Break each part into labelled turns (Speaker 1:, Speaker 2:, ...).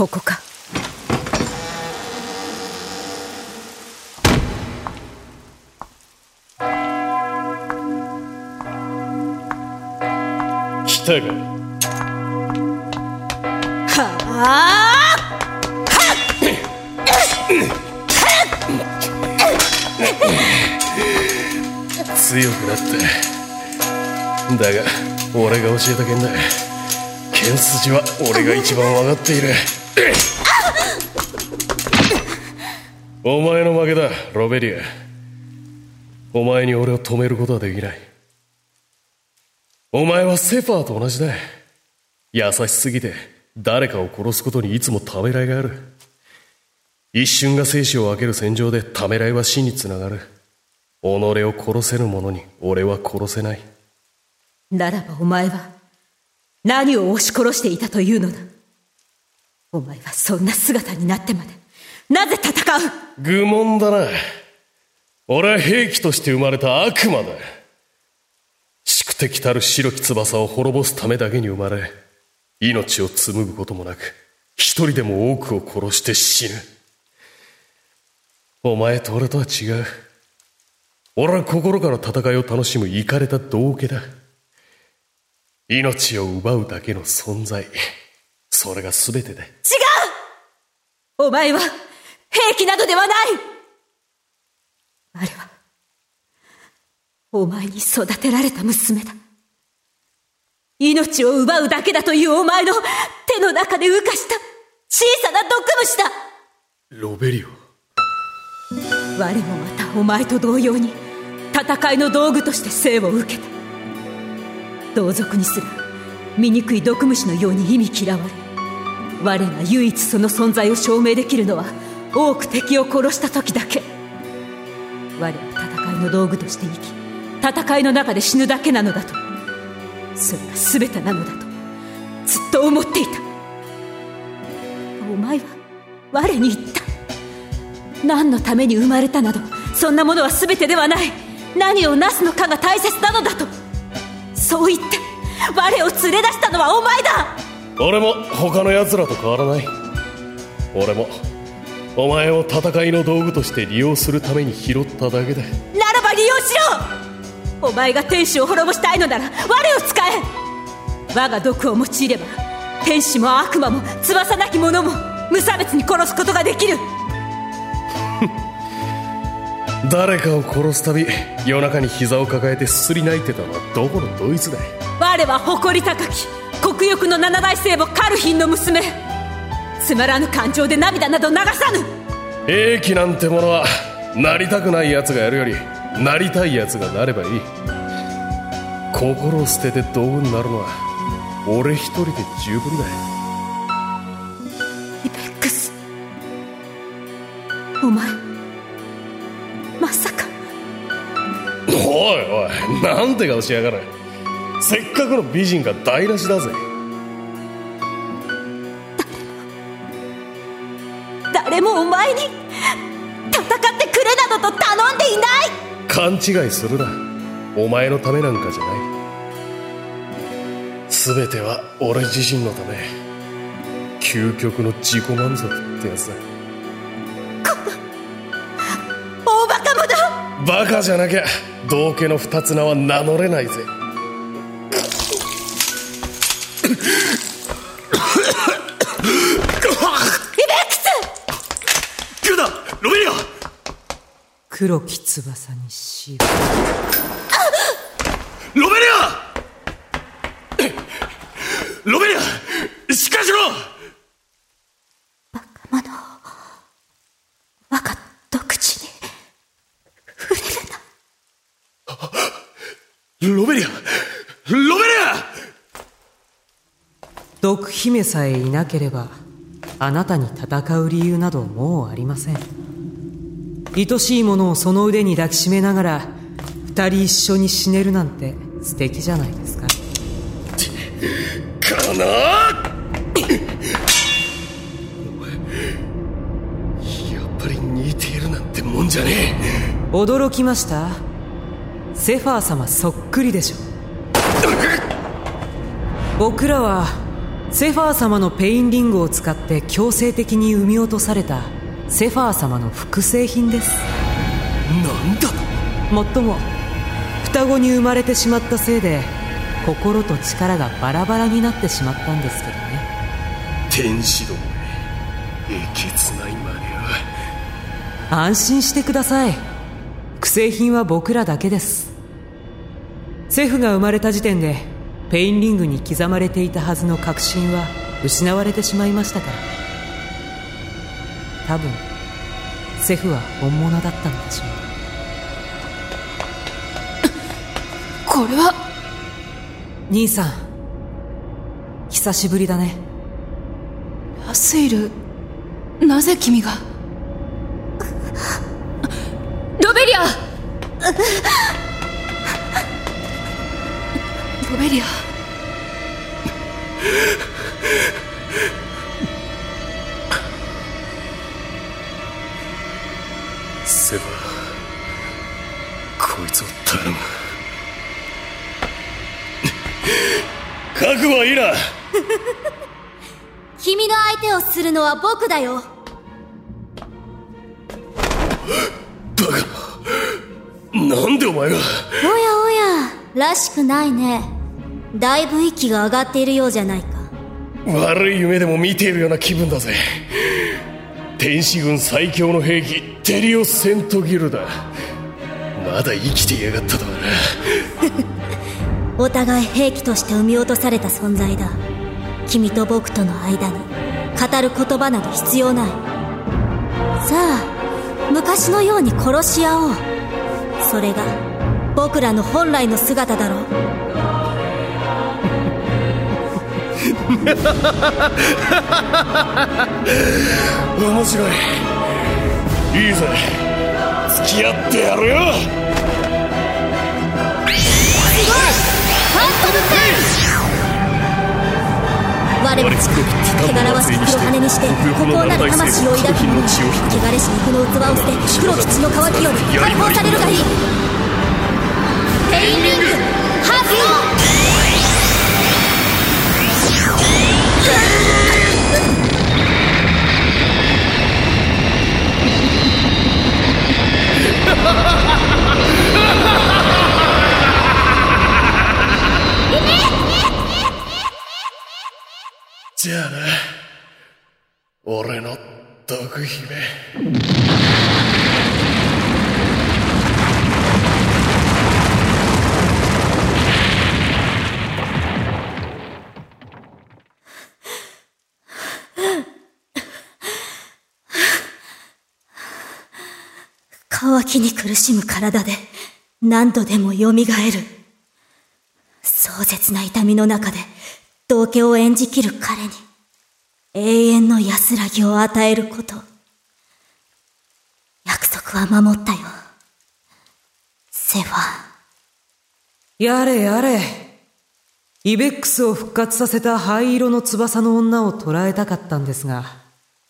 Speaker 1: ここか。
Speaker 2: 来たか
Speaker 1: はあ
Speaker 2: 強くなった。だが俺が教えたけんだ。剣筋は俺が一番分かっている。お前の負けだロベリア。お前に俺を止めることはできない。お前はセファーと同じだ。優しすぎて誰かを殺すことにいつもためらいがある。一瞬が生死を分ける戦場でためらいは死につながる。己を殺せぬ者に俺は殺せない。
Speaker 1: ならばお前は何を押し殺していたというのだ。お前はそんな姿になってまで。なぜ戦う？
Speaker 2: 愚問だな。俺は兵器として生まれた悪魔だ。宿敵たる白き翼を滅ぼすためだけに生まれ命を紡ぐこともなく一人でも多くを殺して死ぬ。お前と俺とは違う。俺は心から戦いを楽しむイかれた道化だ。命を奪うだけの存在。それが全てだ
Speaker 1: 違う。お前は兵器などではない。あれはお前に育てられた娘だ。命を奪うだけだというお前の手の中で浮かした小さな毒虫だ。
Speaker 2: ロベリオ。
Speaker 1: 我もまたお前と同様に戦いの道具として生を受けた。同族にすら醜い毒虫のように意味嫌われ我が唯一その存在を証明できるのは多く敵を殺した時だけ。我は戦いの道具として生き戦いの中で死ぬだけなのだと。それが全てなのだとずっと思っていた。お前は我に言った。何のために生まれたなどそんなものは全てではない。何をなすのかが大切なのだと。そう言って我を連れ出したのはお前だ。
Speaker 2: 俺も他の奴らと変わらない。俺もお前を戦いの道具として利用するために拾っただけだ。
Speaker 1: ならば利用しろ。お前が天使を滅ぼしたいのなら我を使え。我が毒を用いれば天使も悪魔も翼なき者も無差別に殺すことができる。
Speaker 2: 誰かを殺すたび夜中に膝を抱えてすすり泣いてたのはどこのドイツだ
Speaker 1: 我は誇り高き国欲の七大聖母カルヒンの娘。つまらぬ感情で涙など流さぬ。
Speaker 2: 兵器なんてものはなりたくない奴がやるよりなりたい奴がなればいい。心を捨てて道具になるのは俺一人で十分だ。
Speaker 1: イベックス。お前まさか。
Speaker 2: おいおいなんて顔しやがるせっかくの美人が台無しだぜ。
Speaker 1: 誰もお前に戦ってくれなどと頼んでいない。
Speaker 2: 勘違いするな。お前のためなんかじゃない。全ては俺自身のため。究極の自己満足ってやつだ。
Speaker 1: 大バカ者。
Speaker 2: バカじゃなきゃ道家の二つ名は名乗れないぜ
Speaker 1: クス
Speaker 2: グーだロベリア
Speaker 3: 黒き翼に白
Speaker 2: ロベリアロベリアしっかりしろバカ
Speaker 1: 者我が独自に触れるな
Speaker 2: ロベリアロベリア!
Speaker 3: 毒姫さえいなければあなたに戦う理由などもうありません。愛しいものをその腕に抱きしめながら二人一緒に死ねるなんて素敵じゃないですか。
Speaker 2: かな？やっぱり似ているなんてもんじゃね
Speaker 3: 驚きました？セファー様そっくりでしょ。僕らはセファー様のペインリングを使って強制的に産み落とされたセファー様の複製品です。
Speaker 2: なんだ？
Speaker 3: もっとも双子に生まれてしまったせいで心と力がバラバラになってしまったんですけどね。
Speaker 2: 天使どもえげつない真似
Speaker 3: は。安心してください。複製品は僕らだけです。セフが生まれた時点でペインリングに刻まれていたはずの確信は失われてしまいましたから。多分セフは本物だったのでしょう。
Speaker 1: これは。
Speaker 3: 兄さん久しぶりだね。
Speaker 1: ラスイルなぜ君が？ロベリアリア
Speaker 2: セバこいつを頼む。覚悟はいいな
Speaker 4: 君の相手をするのは僕だよ。
Speaker 2: バカ。なんでお前が？
Speaker 4: おやおや。らしくないねだいぶ息が上がっているようじゃないか。
Speaker 2: 悪い夢でも見ているような気分だぜ。天使軍最強の兵器テリオ・セントギルだまだ生きていやがったとはな。
Speaker 4: お互い兵器として生み落とされた存在だ。君と僕との間に語る言葉など必要ない。さあ昔のように殺し合おう。それが僕らの本来の姿だろう
Speaker 2: 面白い。いいぜ。付き合ってやるよ。すごい。
Speaker 4: ファントムペン我も汚らわしき黒羽にして孤高なる魂を抱き者汚れし肉の器を捨て黒き血の渇きより解放されるがいい
Speaker 2: じゃあな俺の毒姫
Speaker 4: 渇きに苦しむ体で何度でも蘇る。壮絶な痛みの中で道家を演じきる彼に永遠の安らぎを与えること。約束は守ったよ。セファ
Speaker 3: やれやれ。イベックスを復活させた灰色の翼の女を捕らえたかったんですが、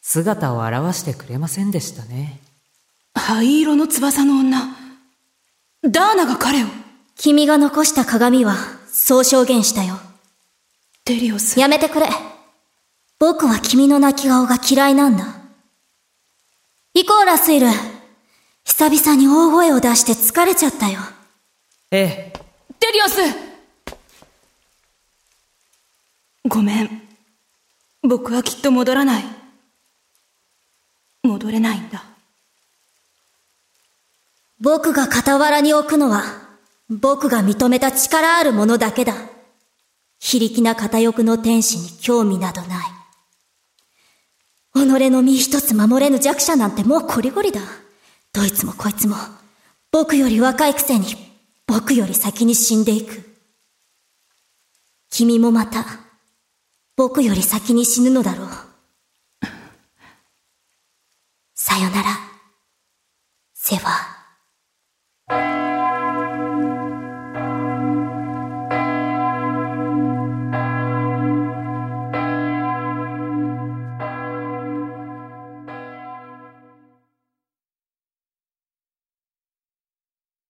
Speaker 3: 姿を現してくれませんでしたね。
Speaker 1: 灰色の翼の女？ダーナが彼を？
Speaker 4: 君が残した鏡は、そう証言したよ。
Speaker 1: デリオス。
Speaker 4: やめてくれ。僕は君の泣き顔が嫌いなんだ。行こう、ラスイル。久々に大声を出して疲れちゃったよ。
Speaker 3: ええ。
Speaker 1: デリオスごめん。僕はきっと戻らない。戻れないんだ。
Speaker 4: 僕が傍らに置くのは、僕が認めた力あるものだけだ。非力な片翼の天使に興味などない。己の身一つ守れぬ弱者なんてもうこりごりだ。どいつもこいつも、僕より若いくせに、僕より先に死んでいく。君もまた、僕より先に死ぬのだろう。さよなら。セファ